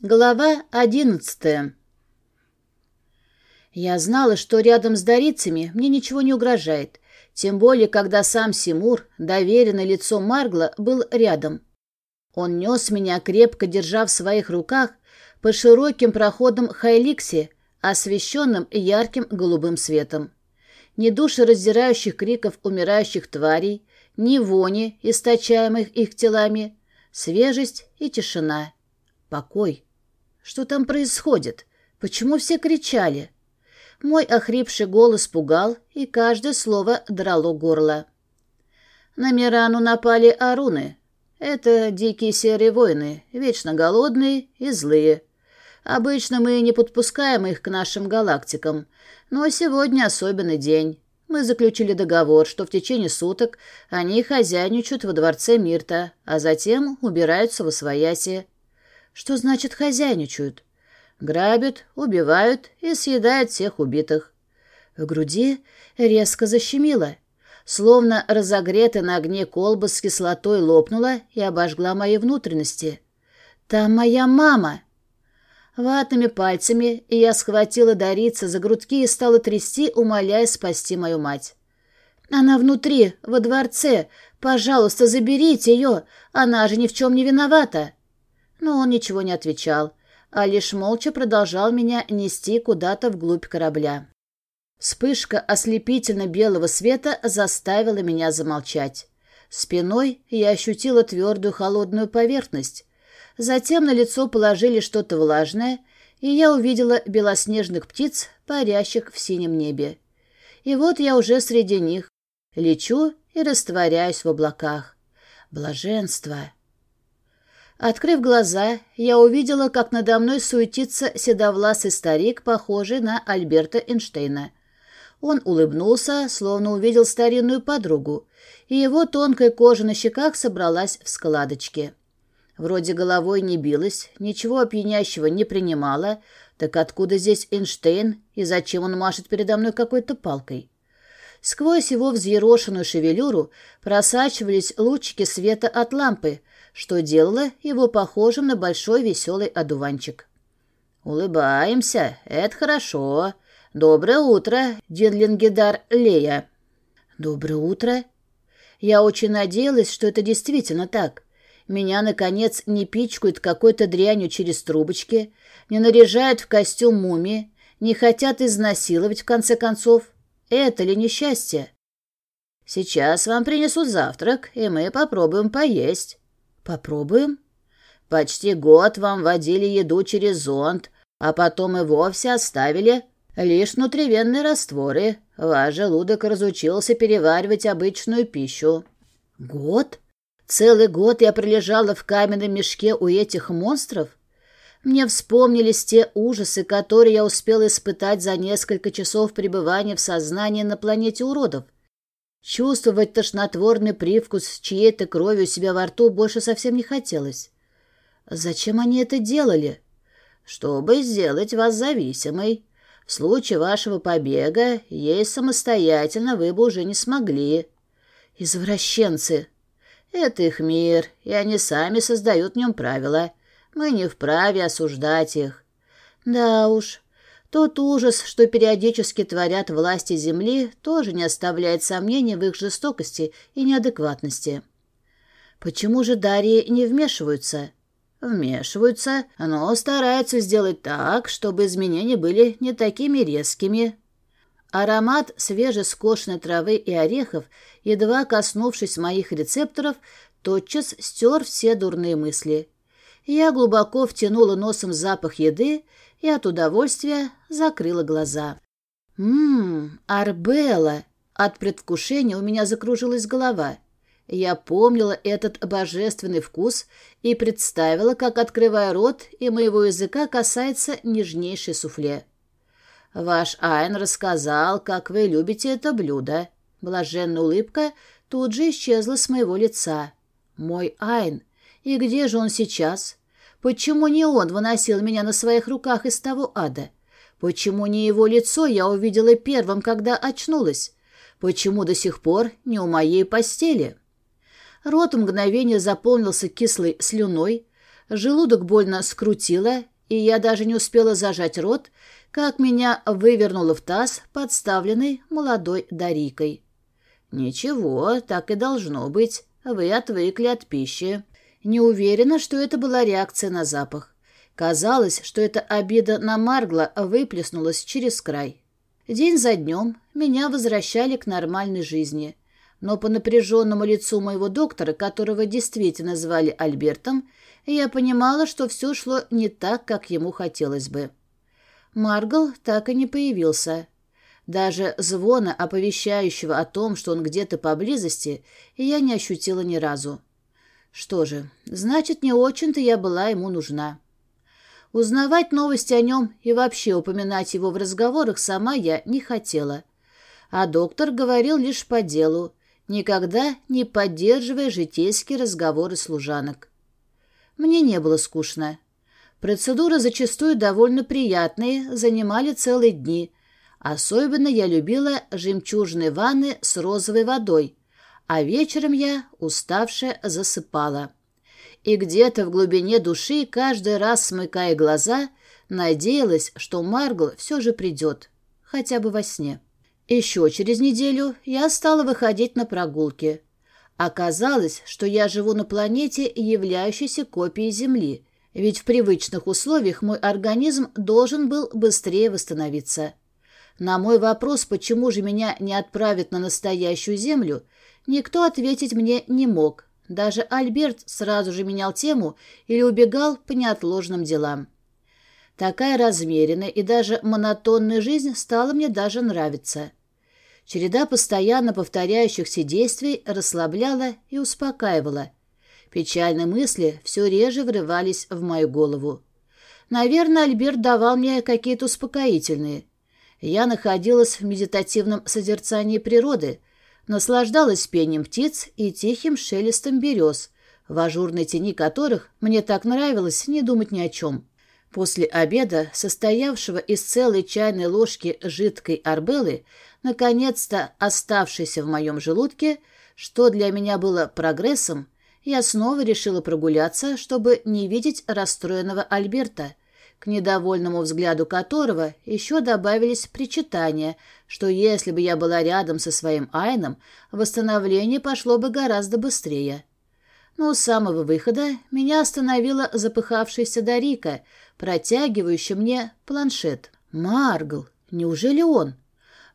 Глава одиннадцатая Я знала, что рядом с дарицами мне ничего не угрожает, тем более, когда сам Симур, доверенное лицо Маргла, был рядом. Он нес меня, крепко держа в своих руках, по широким проходам Хайликси, освещенным ярким голубым светом. Ни душераздирающих криков умирающих тварей, ни вони, источаемых их телами, свежесть и тишина. Покой. Что там происходит? Почему все кричали? Мой охрипший голос пугал, и каждое слово драло горло. На Мирану напали аруны. Это дикие серые воины, вечно голодные и злые. Обычно мы не подпускаем их к нашим галактикам, но сегодня особенный день. Мы заключили договор, что в течение суток они хозяйничают во дворце Мирта, а затем убираются в освояси. Что значит хозяйничают? Грабят, убивают и съедают всех убитых. В груди резко защемило, словно разогретая на огне колба с кислотой лопнула и обожгла мои внутренности. «Там моя мама!» Ватными пальцами я схватила Дорица за грудки и стала трясти, умоляя спасти мою мать. «Она внутри, во дворце. Пожалуйста, заберите ее. Она же ни в чем не виновата». Но он ничего не отвечал, а лишь молча продолжал меня нести куда-то вглубь корабля. Вспышка ослепительно-белого света заставила меня замолчать. Спиной я ощутила твердую холодную поверхность, Затем на лицо положили что-то влажное, и я увидела белоснежных птиц, парящих в синем небе. И вот я уже среди них, лечу и растворяюсь в облаках. Блаженство! Открыв глаза, я увидела, как надо мной суетится седовласый старик, похожий на Альберта Эйнштейна. Он улыбнулся, словно увидел старинную подругу, и его тонкая кожа на щеках собралась в складочки. Вроде головой не билась, ничего опьянящего не принимала, так откуда здесь Эйнштейн и зачем он машет передо мной какой-то палкой? Сквозь его взъерошенную шевелюру просачивались лучики света от лампы, что делало его похожим на большой веселый одуванчик. «Улыбаемся, это хорошо. Доброе утро, Динлингедар Лея». «Доброе утро». Я очень надеялась, что это действительно так. Меня, наконец, не пичкают какой-то дрянью через трубочки, не наряжают в костюм мумии, не хотят изнасиловать, в конце концов. Это ли несчастье? Сейчас вам принесут завтрак, и мы попробуем поесть. Попробуем? Почти год вам водили еду через зонд, а потом и вовсе оставили лишь внутривенные растворы. Ваш желудок разучился переваривать обычную пищу. Год? Целый год я пролежала в каменном мешке у этих монстров. Мне вспомнились те ужасы, которые я успела испытать за несколько часов пребывания в сознании на планете уродов. Чувствовать тошнотворный привкус чьей-то крови у себя во рту больше совсем не хотелось. Зачем они это делали? Чтобы сделать вас зависимой. В случае вашего побега есть самостоятельно вы бы уже не смогли. Извращенцы! Это их мир, и они сами создают в нем правила. Мы не вправе осуждать их. Да уж, тот ужас, что периодически творят власти Земли, тоже не оставляет сомнений в их жестокости и неадекватности. Почему же Дарьи не вмешиваются? Вмешиваются, но стараются сделать так, чтобы изменения были не такими резкими. Аромат свежескошенной травы и орехов, едва коснувшись моих рецепторов, тотчас стер все дурные мысли. Я глубоко втянула носом запах еды и от удовольствия закрыла глаза. «Ммм, Арбелла!» От предвкушения у меня закружилась голова. Я помнила этот божественный вкус и представила, как, открывая рот, и моего языка касается нежнейший суфле. Ваш Айн рассказал, как вы любите это блюдо. Блаженная улыбка тут же исчезла с моего лица. Мой Айн. И где же он сейчас? Почему не он выносил меня на своих руках из того ада? Почему не его лицо я увидела первым, когда очнулась? Почему до сих пор не у моей постели? Рот мгновение заполнился кислой слюной, Желудок больно скрутило, и я даже не успела зажать рот, как меня вывернуло в таз, подставленный молодой Дарикой. «Ничего, так и должно быть. Вы отвыкли от пищи». Не уверена, что это была реакция на запах. Казалось, что эта обида на Маргла выплеснулась через край. День за днем меня возвращали к нормальной жизни. Но по напряженному лицу моего доктора, которого действительно звали Альбертом, я понимала, что все шло не так, как ему хотелось бы. Маргл так и не появился. Даже звона, оповещающего о том, что он где-то поблизости, я не ощутила ни разу. Что же, значит, не очень-то я была ему нужна. Узнавать новости о нем и вообще упоминать его в разговорах сама я не хотела. А доктор говорил лишь по делу, никогда не поддерживая житейские разговоры служанок. Мне не было скучно. Процедуры зачастую довольно приятные, занимали целые дни. Особенно я любила жемчужные ванны с розовой водой, а вечером я, уставшая, засыпала. И где-то в глубине души, каждый раз смыкая глаза, надеялась, что Маргл все же придет, хотя бы во сне. Еще через неделю я стала выходить на прогулки. Оказалось, что я живу на планете, являющейся копией Земли, ведь в привычных условиях мой организм должен был быстрее восстановиться. На мой вопрос, почему же меня не отправят на настоящую Землю, Никто ответить мне не мог. Даже Альберт сразу же менял тему или убегал по неотложным делам. Такая размеренная и даже монотонная жизнь стала мне даже нравиться. Череда постоянно повторяющихся действий расслабляла и успокаивала. Печальные мысли все реже врывались в мою голову. Наверное, Альберт давал мне какие-то успокоительные. Я находилась в медитативном созерцании природы — наслаждалась пением птиц и тихим шелестом берез, в ажурной тени которых мне так нравилось не думать ни о чем. После обеда, состоявшего из целой чайной ложки жидкой арбелы, наконец-то оставшейся в моем желудке, что для меня было прогрессом, я снова решила прогуляться, чтобы не видеть расстроенного Альберта — к недовольному взгляду которого еще добавились причитания, что если бы я была рядом со своим Айном, восстановление пошло бы гораздо быстрее. Но у самого выхода меня остановила запыхавшаяся Дарика, протягивающая мне планшет. «Маргл! Неужели он?»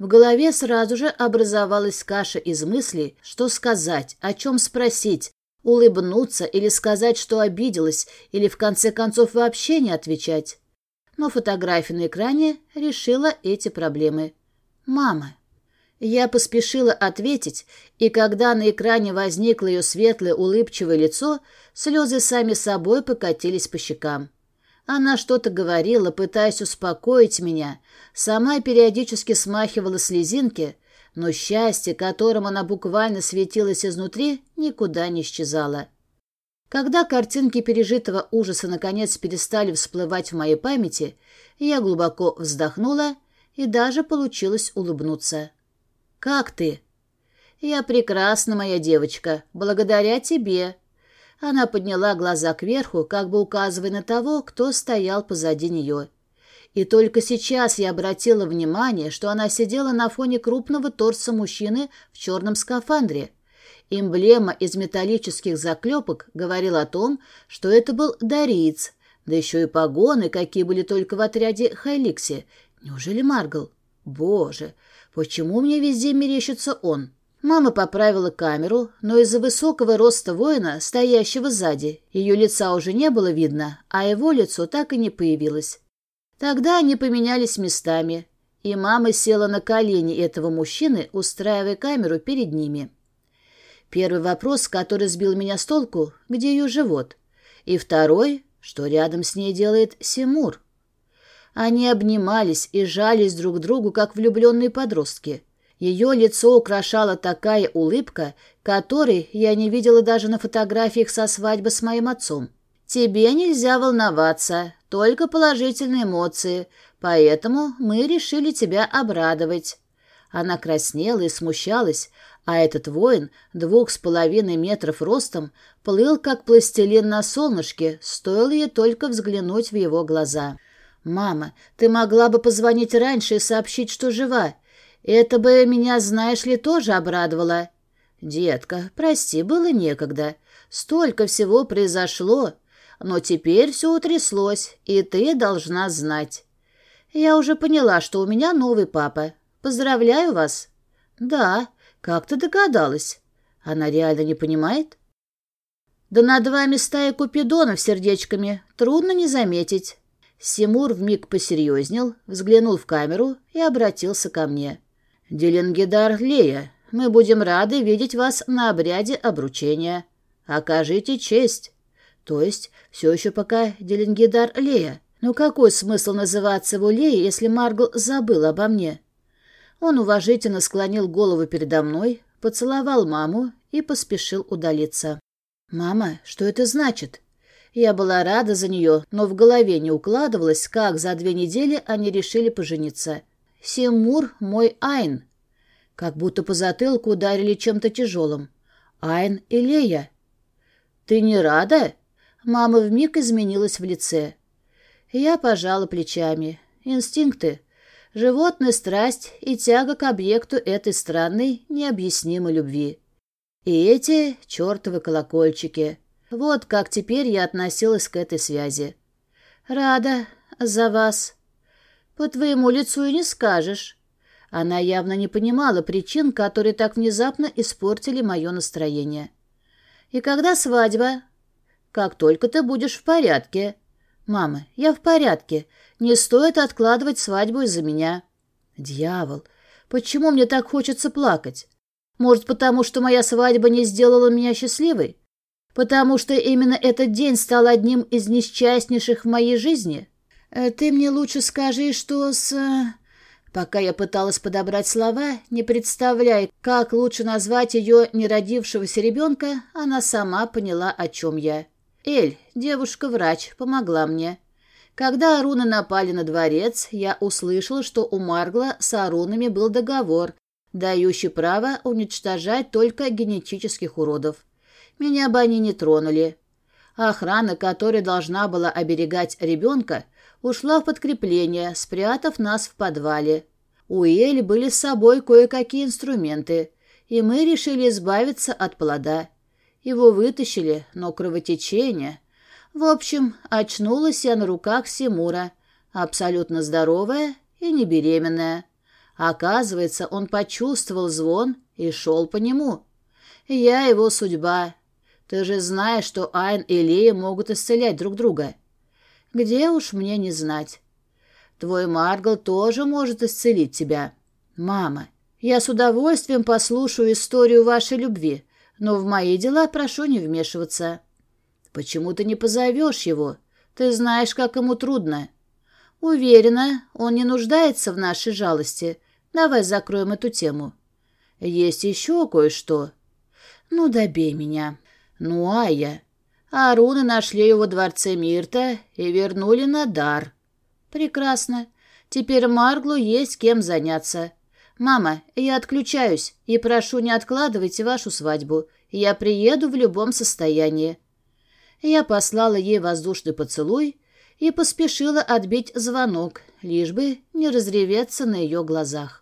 В голове сразу же образовалась каша из мыслей, что сказать, о чем спросить, улыбнуться или сказать, что обиделась, или в конце концов вообще не отвечать. Но фотография на экране решила эти проблемы. «Мама». Я поспешила ответить, и когда на экране возникло ее светлое улыбчивое лицо, слезы сами собой покатились по щекам. Она что-то говорила, пытаясь успокоить меня, сама периодически смахивала слезинки, но счастье, которым она буквально светилась изнутри, никуда не исчезало. Когда картинки пережитого ужаса наконец перестали всплывать в моей памяти, я глубоко вздохнула и даже получилось улыбнуться. «Как ты?» «Я прекрасна, моя девочка, благодаря тебе». Она подняла глаза кверху, как бы указывая на того, кто стоял позади нее. И только сейчас я обратила внимание, что она сидела на фоне крупного торса мужчины в черном скафандре. Эмблема из металлических заклепок говорила о том, что это был Дариец, да еще и погоны, какие были только в отряде Хайликси. Неужели Маргл? Боже, почему мне везде мерещится он? Мама поправила камеру, но из-за высокого роста воина, стоящего сзади, ее лица уже не было видно, а его лицо так и не появилось. Тогда они поменялись местами, и мама села на колени этого мужчины, устраивая камеру перед ними. Первый вопрос, который сбил меня с толку, где ее живот, и второй, что рядом с ней делает Симур. Они обнимались и жались друг к другу, как влюбленные подростки. Ее лицо украшала такая улыбка, которой я не видела даже на фотографиях со свадьбы с моим отцом. «Тебе нельзя волноваться, только положительные эмоции, поэтому мы решили тебя обрадовать». Она краснела и смущалась, а этот воин, двух с половиной метров ростом, плыл, как пластилин на солнышке, стоило ей только взглянуть в его глаза. «Мама, ты могла бы позвонить раньше и сообщить, что жива. Это бы меня, знаешь ли, тоже обрадовало». «Детка, прости, было некогда. Столько всего произошло, но теперь все утряслось, и ты должна знать. Я уже поняла, что у меня новый папа. Поздравляю вас». «Да, как ты догадалась? Она реально не понимает?» «Да над вами стая купидонов сердечками. Трудно не заметить». Симур вмиг посерьезнел, взглянул в камеру и обратился ко мне. «Деленгидар Лея, мы будем рады видеть вас на обряде обручения. Окажите честь. То есть все еще пока Деленгидар Лея. Ну какой смысл называться его Леей, если Маргл забыл обо мне? Он уважительно склонил голову передо мной, поцеловал маму и поспешил удалиться. «Мама, что это значит?» Я была рада за нее, но в голове не укладывалось, как за две недели они решили пожениться. «Симур мой Айн», как будто по затылку ударили чем-то тяжелым. «Айн и Лея». «Ты не рада?» Мама вмиг изменилась в лице. Я пожала плечами. Инстинкты. Животная страсть и тяга к объекту этой странной, необъяснимой любви. И эти чертовы колокольчики. Вот как теперь я относилась к этой связи. «Рада за вас. По твоему лицу и не скажешь. Она явно не понимала причин, которые так внезапно испортили мое настроение. «И когда свадьба?» «Как только ты будешь в порядке». «Мама, я в порядке. Не стоит откладывать свадьбу из-за меня». «Дьявол, почему мне так хочется плакать? Может, потому что моя свадьба не сделала меня счастливой? Потому что именно этот день стал одним из несчастнейших в моей жизни? Э, ты мне лучше скажи, что с...» Пока я пыталась подобрать слова, не представляя, как лучше назвать ее неродившегося ребенка, она сама поняла, о чем я. Эль, девушка-врач, помогла мне. Когда Аруны напали на дворец, я услышала, что у Маргла с Арунами был договор, дающий право уничтожать только генетических уродов. Меня бы они не тронули. Охрана, которая должна была оберегать ребенка, ушла в подкрепление, спрятав нас в подвале. У Эли были с собой кое-какие инструменты, и мы решили избавиться от плода. Его вытащили, но кровотечение... В общем, очнулась я на руках Симура, абсолютно здоровая и не беременная. Оказывается, он почувствовал звон и шел по нему. Я его судьба. Ты же знаешь, что Айн и Лея могут исцелять друг друга. Где уж мне не знать. Твой Маргал тоже может исцелить тебя. Мама, я с удовольствием послушаю историю вашей любви, но в мои дела прошу не вмешиваться. Почему ты не позовешь его? Ты знаешь, как ему трудно. Уверена, он не нуждается в нашей жалости. Давай закроем эту тему. Есть еще кое-что. Ну, добей меня. Ну, а я... А руны нашли его во дворце Мирта и вернули на дар. Прекрасно. Теперь Марглу есть кем заняться. Мама, я отключаюсь и прошу, не откладывайте вашу свадьбу. Я приеду в любом состоянии. Я послала ей воздушный поцелуй и поспешила отбить звонок, лишь бы не разреветься на ее глазах.